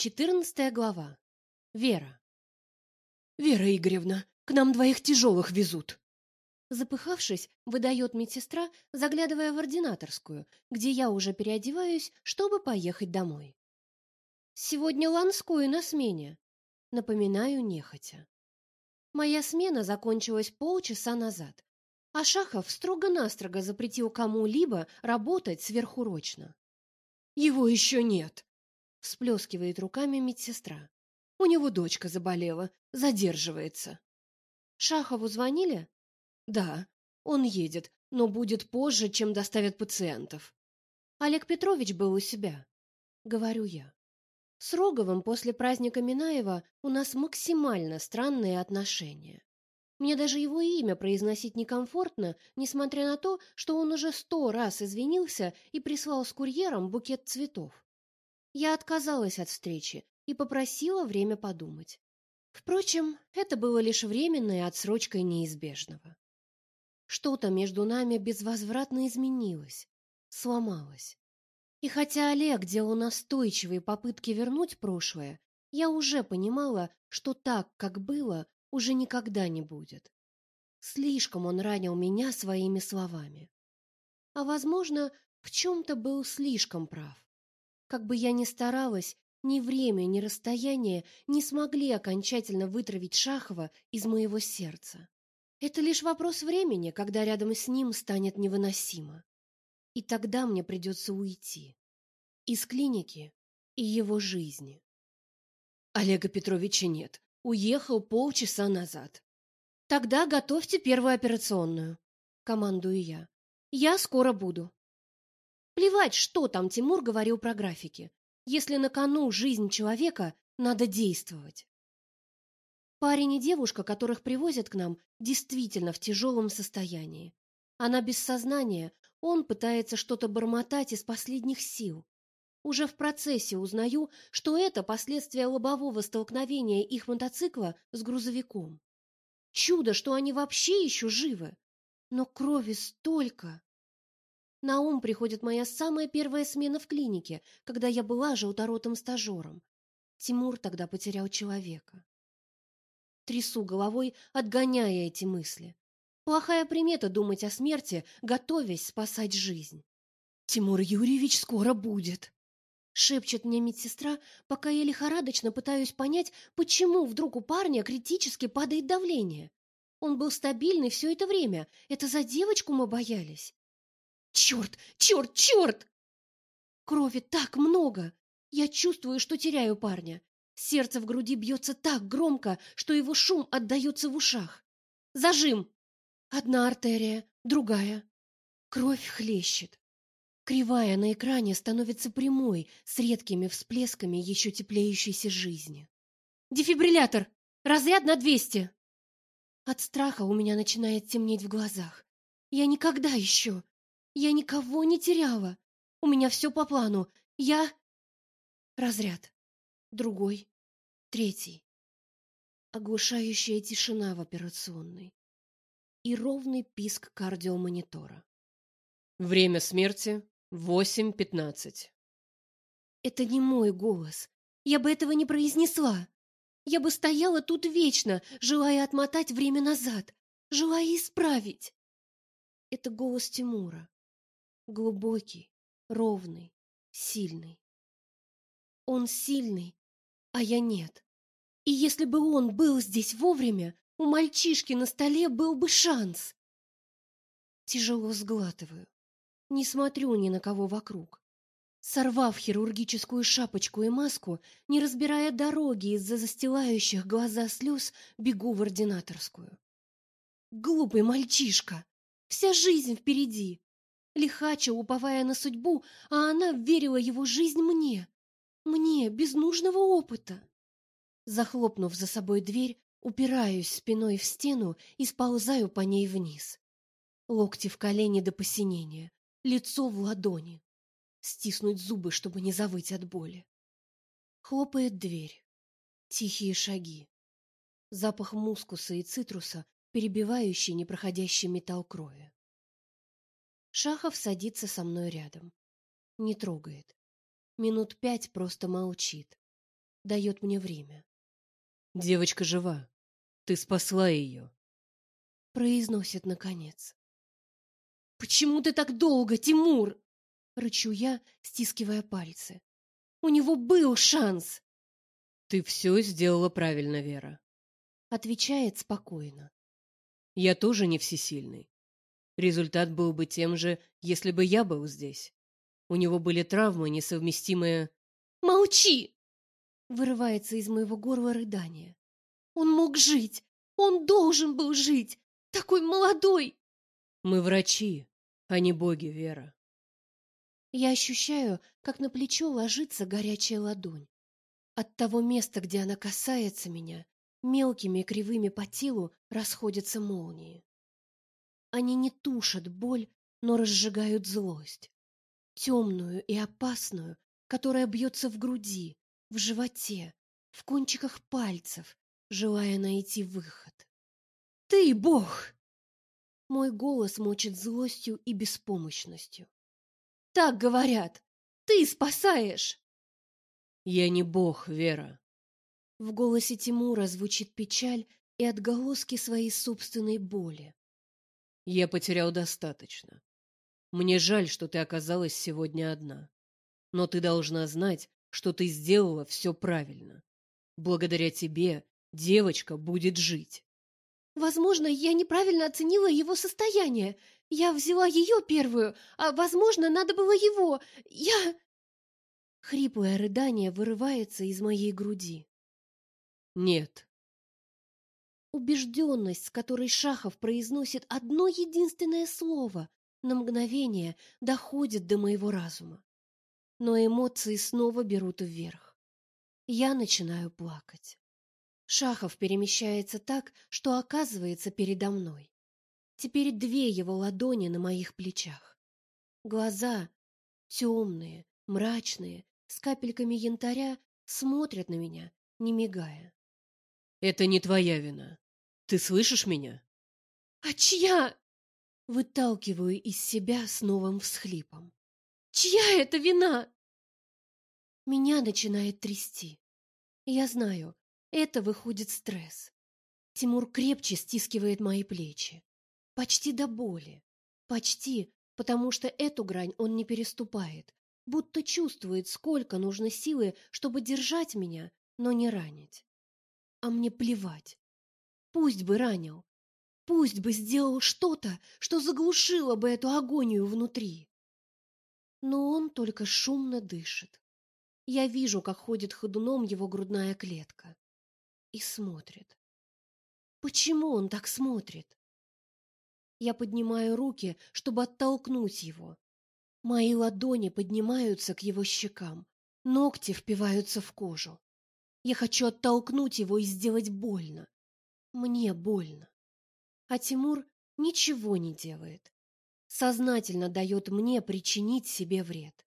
Четырнадцатая глава. Вера. «Вера Игоревна, к нам двоих тяжелых везут!» Запыхавшись, выдает медсестра, заглядывая в ординаторскую, где я уже переодеваюсь, чтобы поехать домой. «Сегодня Ланскую на смене», — напоминаю нехотя. Моя смена закончилась полчаса назад, а Шахов строго-настрого запретил кому-либо работать сверхурочно. «Его еще нет», всплескивает руками медсестра. У него дочка заболела, задерживается. Шахову звонили? Да, он едет, но будет позже, чем доставят пациентов. Олег Петрович был у себя, говорю я. С Роговым после праздника Минаева у нас максимально странные отношения. Мне даже его имя произносить некомфортно, несмотря на то, что он уже сто раз извинился и прислал с курьером букет цветов. Я отказалась от встречи и попросила время подумать. Впрочем, это было лишь временной отсрочкой неизбежного. Что-то между нами безвозвратно изменилось, сломалось. И хотя Олег делал настойчивые попытки вернуть прошлое, я уже понимала, что так, как было, уже никогда не будет. Слишком он ранил меня своими словами. А, возможно, в чем-то был слишком прав. Как бы я ни старалась, ни время, ни расстояние не смогли окончательно вытравить Шахова из моего сердца. Это лишь вопрос времени, когда рядом с ним станет невыносимо. И тогда мне придется уйти. Из клиники и его жизни. Олега Петровича нет. Уехал полчаса назад. Тогда готовьте первую операционную, командую я. Я скоро буду. Плевать, что там Тимур говорил про графики. Если на кону жизнь человека, надо действовать. Парень и девушка, которых привозят к нам, действительно в тяжелом состоянии. Она без сознания, он пытается что-то бормотать из последних сил. Уже в процессе узнаю, что это последствия лобового столкновения их мотоцикла с грузовиком. Чудо, что они вообще еще живы. Но крови столько. На ум приходит моя самая первая смена в клинике, когда я была желторотым стажером. Тимур тогда потерял человека. Трясу головой, отгоняя эти мысли. Плохая примета думать о смерти, готовясь спасать жизнь. Тимур Юрьевич скоро будет, шепчет мне медсестра, пока я лихорадочно пытаюсь понять, почему вдруг у парня критически падает давление. Он был стабильный все это время. Это за девочку мы боялись. Черт, черт, черт! Крови так много! Я чувствую, что теряю парня. Сердце в груди бьется так громко, что его шум отдается в ушах. Зажим! Одна артерия, другая. Кровь хлещет. Кривая на экране становится прямой, с редкими всплесками еще теплеющейся жизни. Дефибриллятор! Разряд на двести. От страха у меня начинает темнеть в глазах. Я никогда еще я никого не теряла. У меня все по плану. Я... Разряд. Другой. Третий. Оглушающая тишина в операционной. И ровный писк кардиомонитора. Время смерти — восемь пятнадцать. Это не мой голос. Я бы этого не произнесла. Я бы стояла тут вечно, желая отмотать время назад, желая исправить. Это голос Тимура глубокий, ровный, сильный. Он сильный, а я нет. И если бы он был здесь вовремя, у мальчишки на столе был бы шанс. Тяжело сглатываю. Не смотрю ни на кого вокруг. Сорвав хирургическую шапочку и маску, не разбирая дороги из-за застилающих глаза слез, бегу в ординаторскую. Глупый мальчишка! Вся жизнь впереди! Лихача, уповая на судьбу, а она верила его жизнь мне. Мне, без нужного опыта. Захлопнув за собой дверь, упираюсь спиной в стену и сползаю по ней вниз. Локти в колени до посинения, лицо в ладони. Стиснуть зубы, чтобы не завыть от боли. Хлопает дверь. Тихие шаги. Запах мускуса и цитруса, перебивающий непроходящий металл крови. Шахов садится со мной рядом. Не трогает. Минут пять просто молчит. дает мне время. Девочка жива. Ты спасла ее. Произносит наконец. Почему ты так долго, Тимур? рычу я, стискивая пальцы. У него был шанс. Ты все сделала правильно, Вера, отвечает спокойно. Я тоже не всесильный. Результат был бы тем же, если бы я был здесь. У него были травмы, несовместимые... «Молчи!» Вырывается из моего горла рыдание. «Он мог жить! Он должен был жить! Такой молодой!» «Мы врачи, а не боги, Вера!» Я ощущаю, как на плечо ложится горячая ладонь. От того места, где она касается меня, мелкими и кривыми по телу расходятся молнии. Они не тушат боль, но разжигают злость. Темную и опасную, которая бьется в груди, в животе, в кончиках пальцев, желая найти выход. «Ты Бог!» Мой голос мочит злостью и беспомощностью. «Так говорят! Ты спасаешь!» «Я не Бог, Вера!» В голосе Тимура звучит печаль и отголоски своей собственной боли. Я потерял достаточно. Мне жаль, что ты оказалась сегодня одна. Но ты должна знать, что ты сделала все правильно. Благодаря тебе девочка будет жить. Возможно, я неправильно оценила его состояние. Я взяла ее первую, а, возможно, надо было его. Я... Хриплое рыдание вырывается из моей груди. Нет, Убежденность, с которой Шахов произносит одно единственное слово, на мгновение доходит до моего разума. Но эмоции снова берут вверх. Я начинаю плакать. Шахов перемещается так, что оказывается передо мной. Теперь две его ладони на моих плечах. Глаза темные, мрачные, с капельками янтаря, смотрят на меня, не мигая. Это не твоя вина. Ты слышишь меня? А чья? Выталкиваю из себя с новым всхлипом. Чья это вина? Меня начинает трясти. Я знаю, это выходит стресс. Тимур крепче стискивает мои плечи. Почти до боли. Почти, потому что эту грань он не переступает, будто чувствует, сколько нужно силы, чтобы держать меня, но не ранить а мне плевать. Пусть бы ранил, пусть бы сделал что-то, что заглушило бы эту агонию внутри. Но он только шумно дышит. Я вижу, как ходит ходуном его грудная клетка. И смотрит. Почему он так смотрит? Я поднимаю руки, чтобы оттолкнуть его. Мои ладони поднимаются к его щекам, ногти впиваются в кожу. Я хочу оттолкнуть его и сделать больно. Мне больно. А Тимур ничего не делает. Сознательно дает мне причинить себе вред.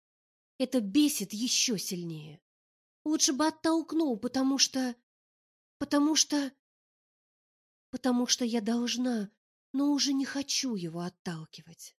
Это бесит еще сильнее. Лучше бы оттолкнул, потому что... Потому что... Потому что я должна, но уже не хочу его отталкивать.